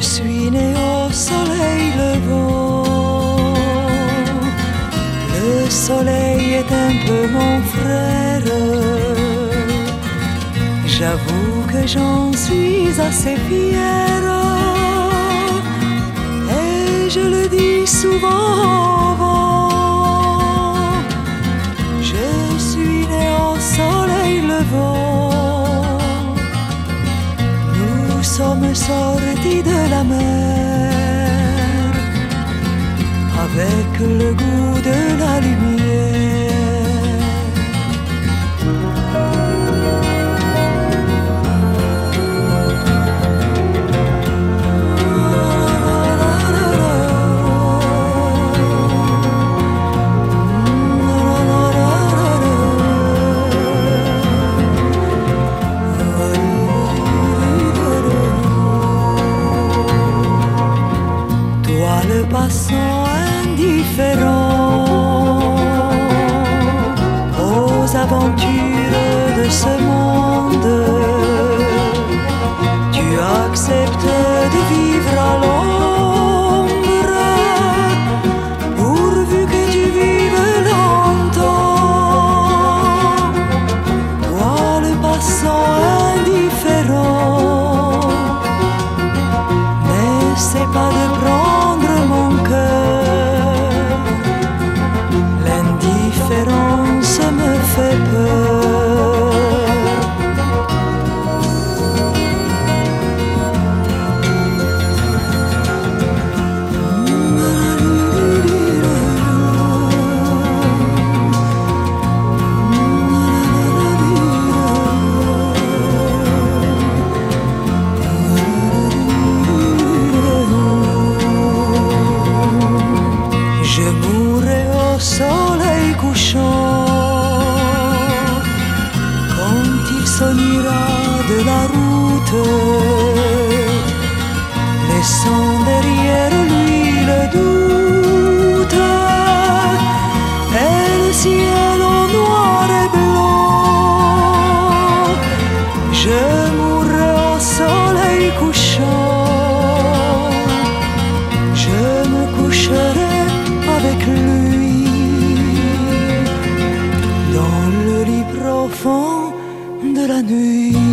Je suis né au soleil le levant. Le soleil est un peu mon frère. J'avoue que j'en suis assez fière. Et je le dis souvent. Sortis de la mer avec le goût de la lumière. 一飞。Route, laissant derrière lui le doute et le ciel noir et blanc. Je mourrai au soleil couchant. Je me coucherai avec lui dans le lit profond de la nuit.